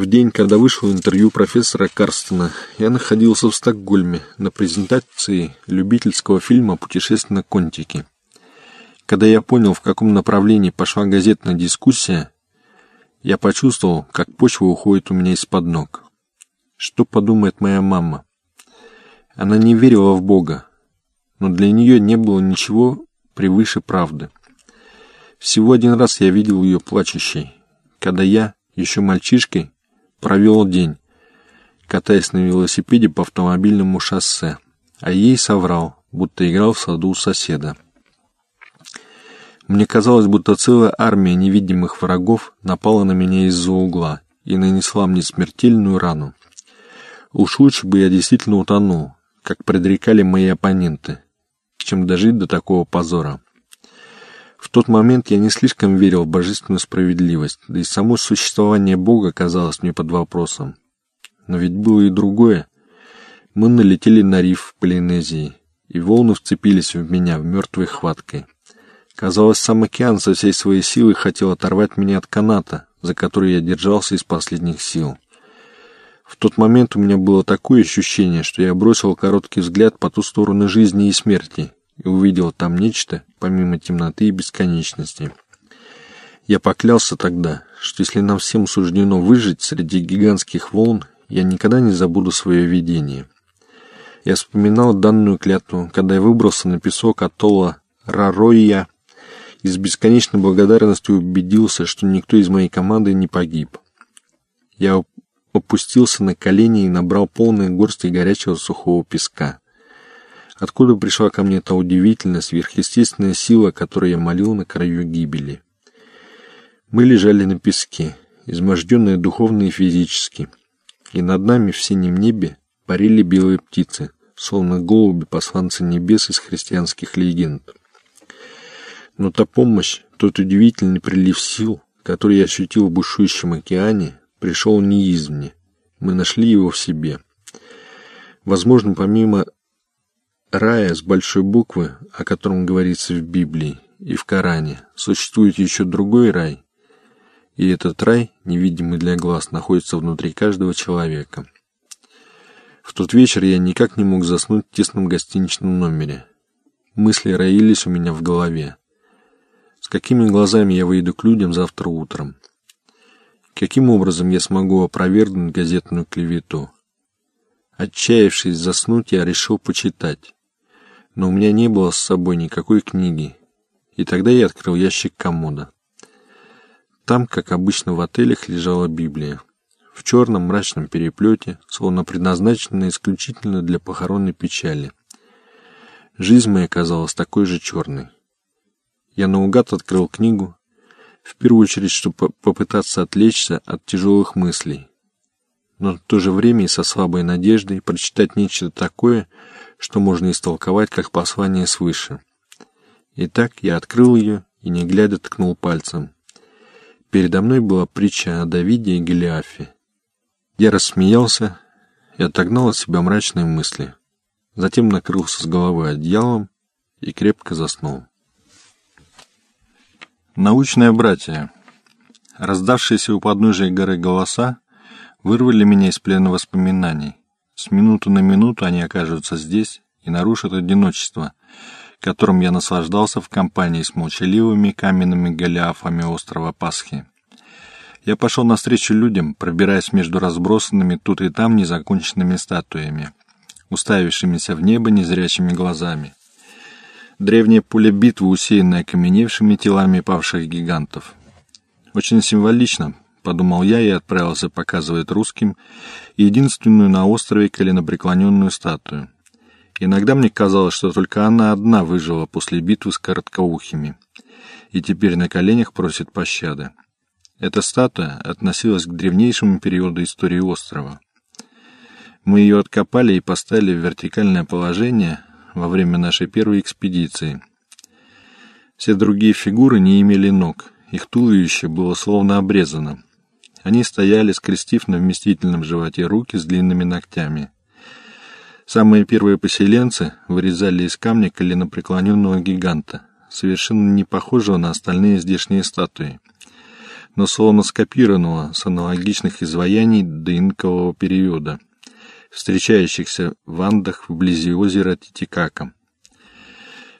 В день, когда вышло интервью профессора Карстена, я находился в Стокгольме на презентации любительского фильма «Путешествие на контике». Когда я понял, в каком направлении пошла газетная дискуссия, я почувствовал, как почва уходит у меня из-под ног. Что подумает моя мама? Она не верила в Бога, но для нее не было ничего превыше правды. Всего один раз я видел ее плачущей, когда я, еще мальчишкой, провел день, катаясь на велосипеде по автомобильному шоссе, а ей соврал, будто играл в саду у соседа. Мне казалось, будто целая армия невидимых врагов напала на меня из-за угла и нанесла мне смертельную рану. Уж лучше бы я действительно утонул, как предрекали мои оппоненты, чем дожить до такого позора. В тот момент я не слишком верил в божественную справедливость, да и само существование Бога казалось мне под вопросом. Но ведь было и другое. Мы налетели на риф в Полинезии, и волны вцепились в меня в мертвой хваткой. Казалось, сам океан со всей своей силой хотел оторвать меня от каната, за который я держался из последних сил. В тот момент у меня было такое ощущение, что я бросил короткий взгляд по ту сторону жизни и смерти и увидел там нечто, помимо темноты и бесконечности. Я поклялся тогда, что если нам всем суждено выжить среди гигантских волн, я никогда не забуду свое видение. Я вспоминал данную клятву, когда я выбрался на песок атолла Раройя и с бесконечной благодарностью убедился, что никто из моей команды не погиб. Я опустился на колени и набрал полные горсти горячего сухого песка. Откуда пришла ко мне та удивительная, сверхъестественная сила, которой я молил на краю гибели? Мы лежали на песке, изможденные духовно и физически, и над нами в синем небе парили белые птицы, словно голуби посланцы небес из христианских легенд. Но та помощь, тот удивительный прилив сил, который я ощутил в бушующем океане, пришел не извне. Мы нашли его в себе. Возможно, помимо рая с большой буквы, о котором говорится в Библии и в Коране, существует еще другой рай, и этот рай, невидимый для глаз, находится внутри каждого человека. В тот вечер я никак не мог заснуть в тесном гостиничном номере. Мысли роились у меня в голове. С какими глазами я выйду к людям завтра утром? Каким образом я смогу опровергнуть газетную клевету? Отчаявшись заснуть, я решил почитать но у меня не было с собой никакой книги, и тогда я открыл ящик комода. Там, как обычно в отелях, лежала Библия. В черном мрачном переплете, словно предназначенная исключительно для похоронной печали. Жизнь моя казалась такой же черной. Я наугад открыл книгу, в первую очередь, чтобы попытаться отвлечься от тяжелых мыслей, но в то же время и со слабой надеждой прочитать нечто такое, что можно истолковать как послание свыше. Итак, я открыл ее и, не глядя, ткнул пальцем. Передо мной была притча о Давиде и Голиафе. Я рассмеялся и отогнал от себя мрачные мысли. Затем накрылся с головой одеялом и крепко заснул. Научное братья. Раздавшиеся у подножия горы голоса вырвали меня из плена воспоминаний. С минуты на минуту они окажутся здесь и нарушат одиночество, которым я наслаждался в компании с молчаливыми каменными голиафами острова Пасхи. Я пошел навстречу людям, пробираясь между разбросанными тут и там незаконченными статуями, уставившимися в небо незрячими глазами. Древняя пуля битвы, усеянная окаменевшими телами павших гигантов. Очень символично, — подумал я и отправился показывать русским единственную на острове коленопреклоненную статую. Иногда мне казалось, что только она одна выжила после битвы с короткоухими, и теперь на коленях просит пощады. Эта статуя относилась к древнейшему периоду истории острова. Мы ее откопали и поставили в вертикальное положение во время нашей первой экспедиции. Все другие фигуры не имели ног, их туловище было словно обрезано. Они стояли, скрестив на вместительном животе руки с длинными ногтями. Самые первые поселенцы вырезали из камня коленопреклоненного гиганта, совершенно не похожего на остальные здешние статуи. но словно скопированного с аналогичных изваяний до инкового периода, встречающихся в Андах вблизи озера Титикака.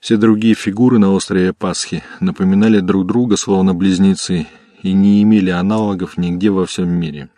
Все другие фигуры на острове Пасхи напоминали друг друга словно близнецы и не имели аналогов нигде во всем мире.